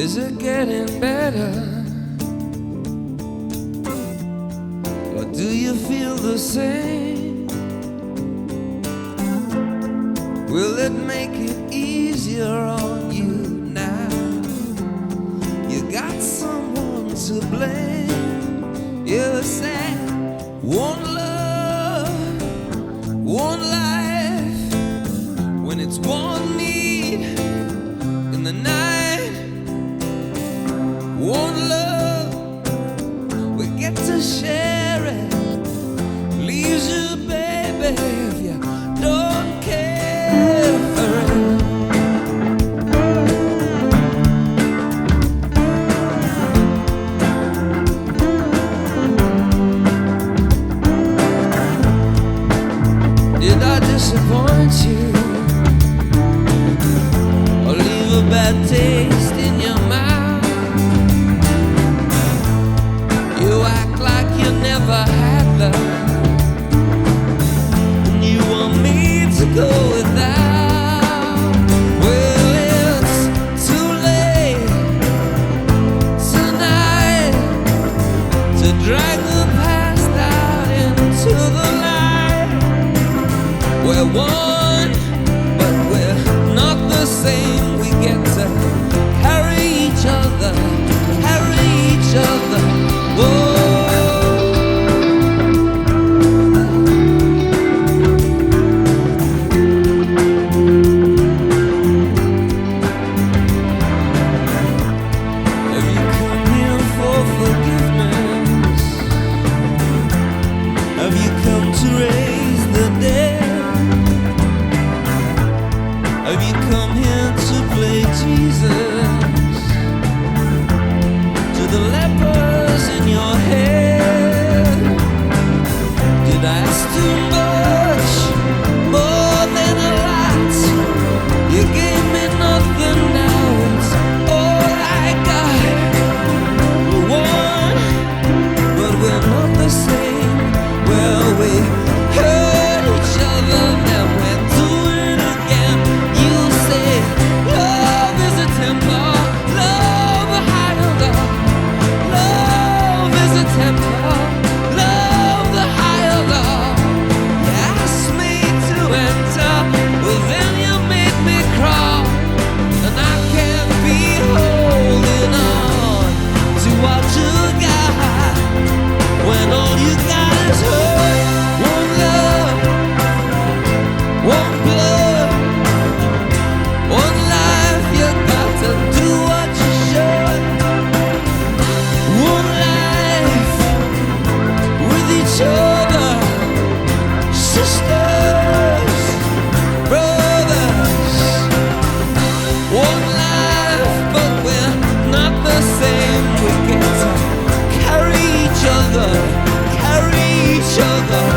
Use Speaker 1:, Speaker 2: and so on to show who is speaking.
Speaker 1: Is it getting better? Or do you feel the same? Will it make it easier on you now? You got someone to blame. You say, one love, one life, one love, we get to share it. Leaves you, baby, I want. Jesus. each other.